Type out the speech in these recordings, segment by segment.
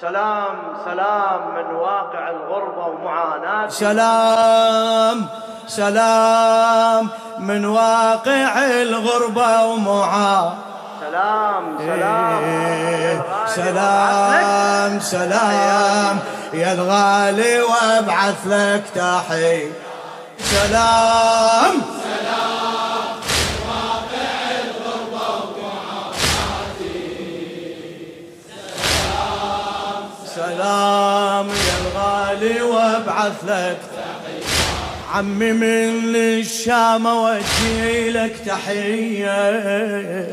سلام سلام من واقع الغربة ومعاناة. سلام سلام من واقع الغربة ومعاناة. سلام سلام. إيه، سلام سلام. يا الغالي وابعث لك تحية. سلام سلام يا الغالي وابعث لك. عمي من الشام أوجه لك تحية.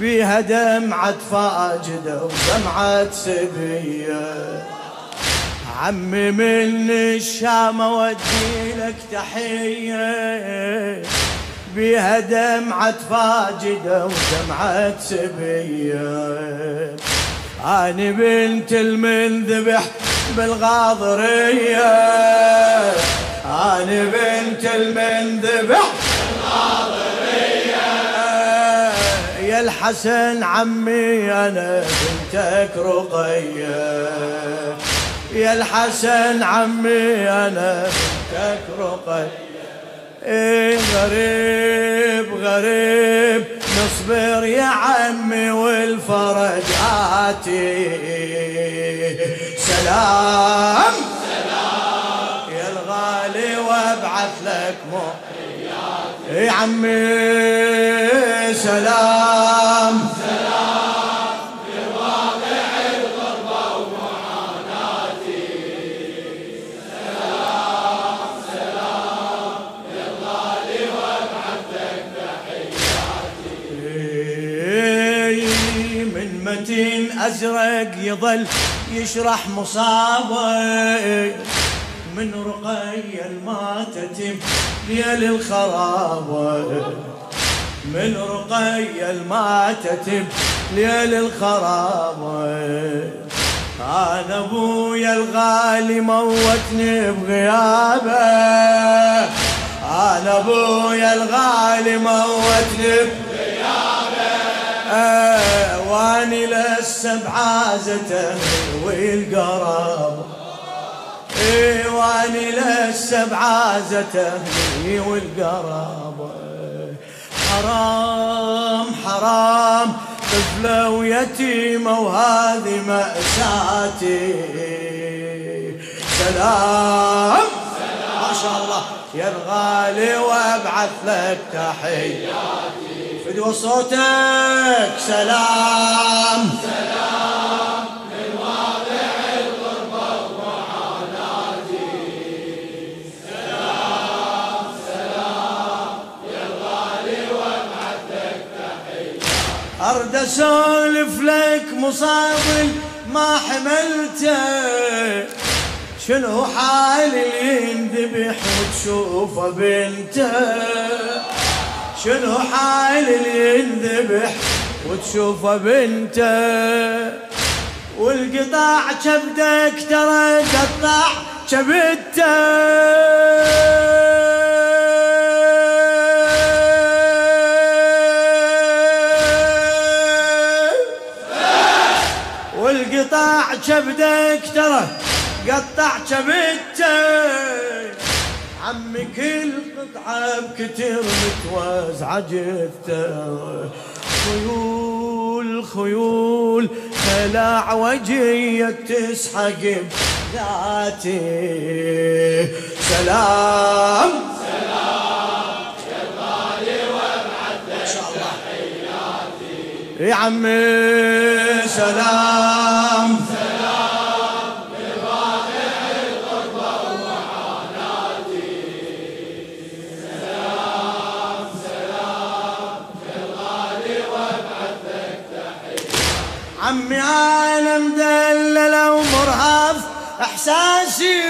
بيها دمعة فاجدة ودمعة سبية. عمي من الشام اودي لك تحية. بيها دمعة فاجدة ودمعة سبية. أنا بنت المنذبح بالغاضرية. أنا بنت المنذبح بالغاضرية. يا الحسن عمي أنا بنتك رقية. يا الحسن عمي أنا بنتك رقية. إيه غريب غريب. نصبر يا عمي والفرج آتي. سلام سلام. يا الغالي وابعث لك مو يا عمي سلام. أزرق يظل يشرح مصابه من رقي ما تتم ليل الخرابة. من رقي ما تتم ليل الخرابة. أنا أبويا الغالي موتني بغيابه. أنا أبويا الغالي موتني بغيابه. آه واني لسه بعازته والقرابه إيه واني لسه بعازته والقرابه حرام حرام طفلة ويتيمة وهذه مأساتي. سلام. ما شاء الله. يا الغالي وأبعث لك تحياتي فدوى صوتك سلام. سلام واقع الغربة ومعاناتي سلام سلام يا الغالي لك تحياتي أرد أسولف لك مصاب ما حملته. شنو حال اللي ينذبح وتشوفه بنته؟ شنو حال اللي ينذبح وتشوفه بنته؟ والقطاع كبدك ترى قطع كبدته. والقطاع كبدك ترى قطع كبدته. عمي كل قطعة بكتر متوزعة جثته خيول خيول خلاع وجهي تسحق بذاتي. سلام. سلام يا الغالي وابعث ما شاء يا عمي سلام. عمي أنا مدلل ومرهف إحساسي.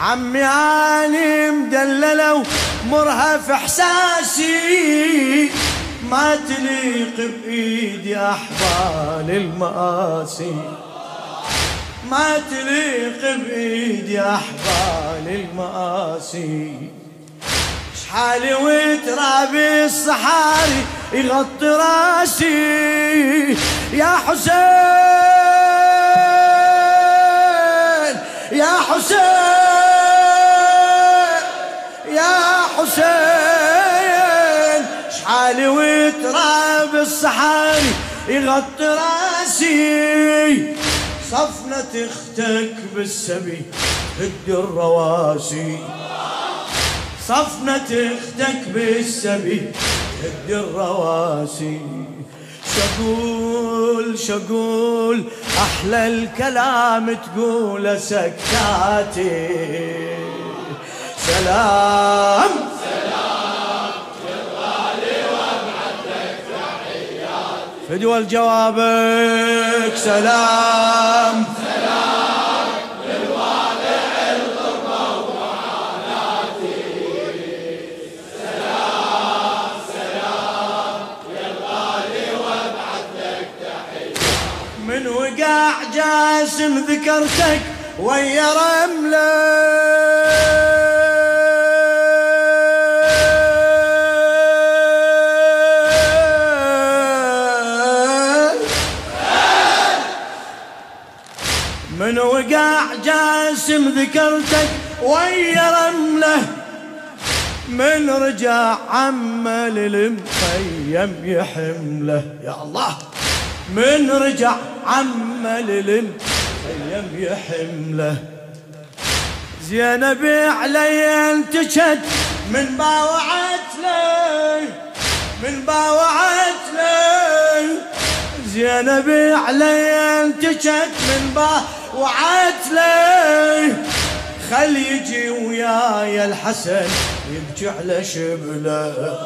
عمي اني مدلله ومرهف إحساسي. ما تليق بإيدي احبال المآسي. ما تليق بإيدي أحبال المآسي. شحالي وترابي الصحاري يغطي راسي. يا حسين يا حسين يا حسين. شحالي وتراب الصحاري يغطي راسي. صفنة أختك بالسبي هد الرواسي. صفنة أختك بالسبي هد الرواسي. شقول شقول أحلى الكلام تقول سكاتي. سلام. فدوى جوابك سلام. سلام الغربة ومعاناتي سلام سلام لك تحية من وقع جاسم ذكرتك ويا رملة. وقع جاسم ذكرتك ويا رملة من رجع عمل المخيم يحمله يا الله. من رجع عمل المخيم يحمله زينب علي انتشت من باوعت لي من باوعت لي زينب علي انتشت من باوعت وعدت لي خل يجي وياي الحسن يبكي على شبله.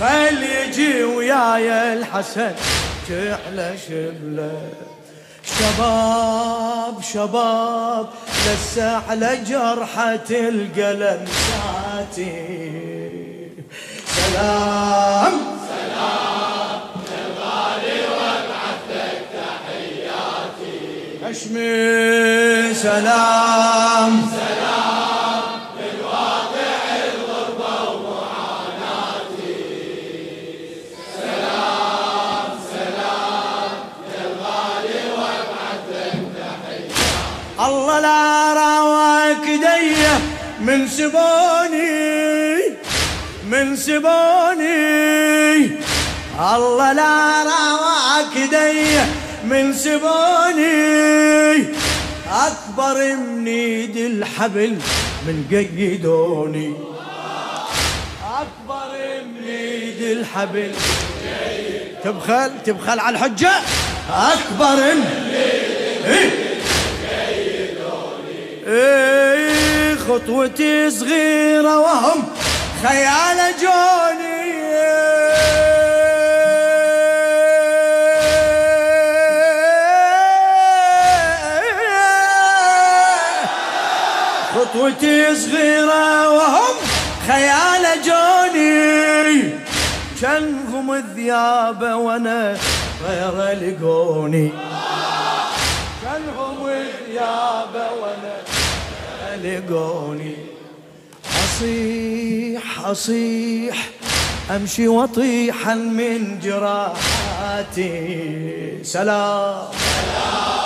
خل يجي وياي الحسن يبكي على شبله. شباب شباب لسه على جرحة القلم ساتي سلام. هشمي سلام. سلام للواقع الغربة ومعاناتي سلام سلام للغالي لك تحية الله لا راواك دية من سبوني. من سبوني. الله لا راواك دية من سبوني أكبر من ايد الحبل من قيدوني أكبر من ايد الحبل. تبخل تبخل على الحجة. أكبر من إيه خطوتي صغيرة وهم خيال جوني. صغيرة وهم خيال جوني. كانهم الذيابة وأنا غير لقوني. كانهم الذيابة وأنا لقوني. أصيح أصيح أمشي وطيحا من جراحاتي سلام سلام.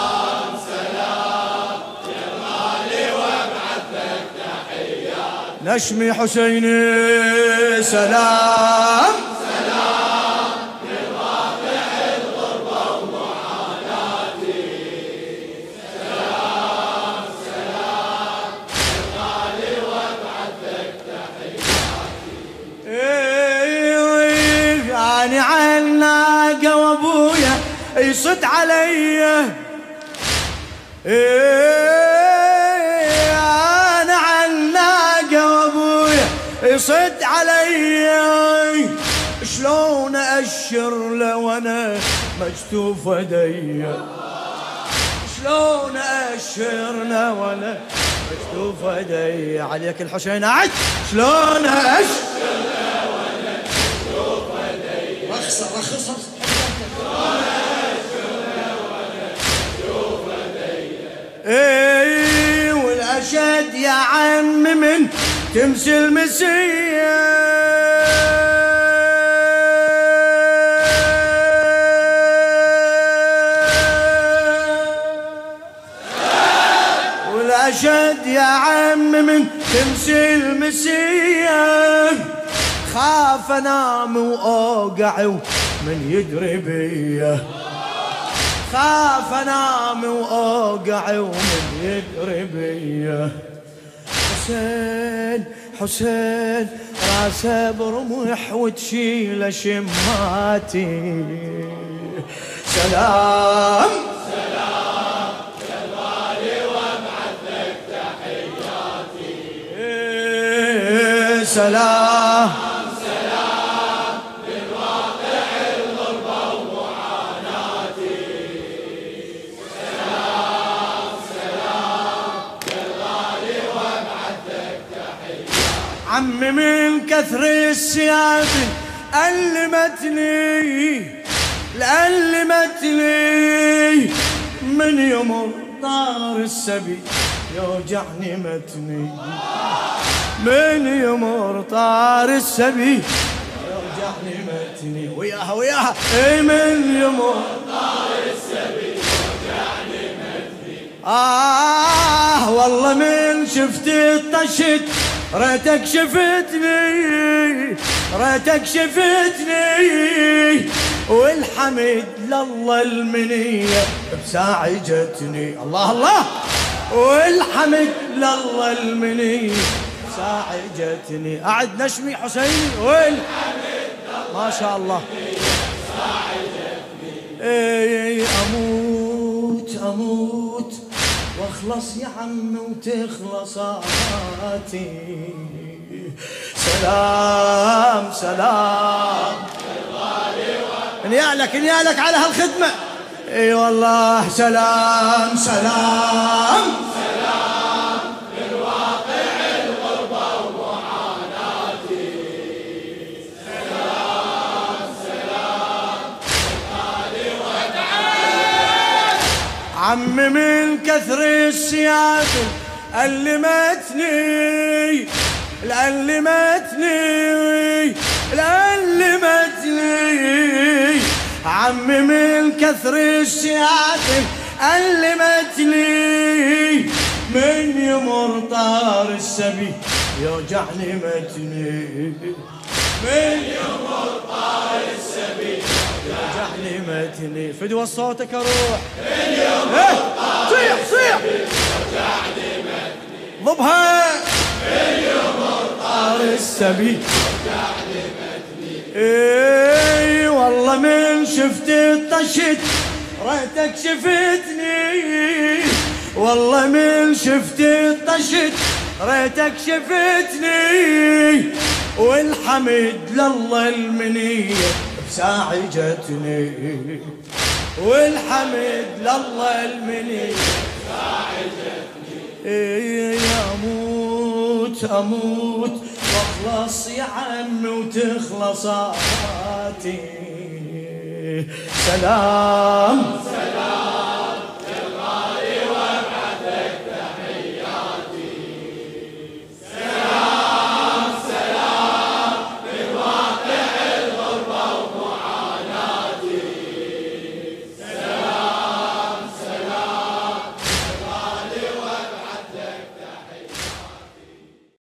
نشمي حسيني سلام. يعني عناقة وابويا يصد علي. إيه يصد علي. شلون أشر له وأنا مكتوف يدي؟ شلون أشر له وأنا مكتوف يدي؟ عليك الحسين. عد! شلون أشر رخصة رخصة اي والأشد يا عم من تمثل مسيه والأشد يا عم من تمثل مسيه خاف انام وأوقع من يدري بيه خاف انام وأوقع ومن يدري بيه حسين. حسين راسه برمح وتشيل شماتي. سلام. سلام يا الغالي وابعث لك تحياتي سلام. عمي من كثر السياب ألمتني لألمتني من يمر طار السبي يوجعني متني. من يمر طار السبي يوجعني متني. وياها وياها. إي من يمر طار السبي يوجعني متني. آه والله من شفت الطشت ريتك شفتني ريتك شفتني والحمد لله المنية بساعي جتني. الله الله! والحمد لله المنية بساعي جتني. أعد نشمي حسيني. والحمد ما شاء الله اي أموت أموت. واخلص يا عم وتخلص آتي. سلام سلام. نيالك نيالك على هالخدمة. إي والله سلام سلام سلام. عم من كثر السياف ألمتني لألمتني لألمتني عم من كثر السياف ألمتني. من يمر طار السبي يوجعني متني. من يمر طار السبي يوجعني متني فدوى صوتك أروح من يمر صيح صيح. ضبها. من يمر طار السبي. إي والله من شفت الطشت ريتك شفتني. والله من شفت الطشت ريتك شفتني. والحمد لله المنية بساعي جتني والحمد لله المنية بساعي جتني إيه يا أموت أموت وأخلص يا عم وتخلص آتي. سلام. سلام.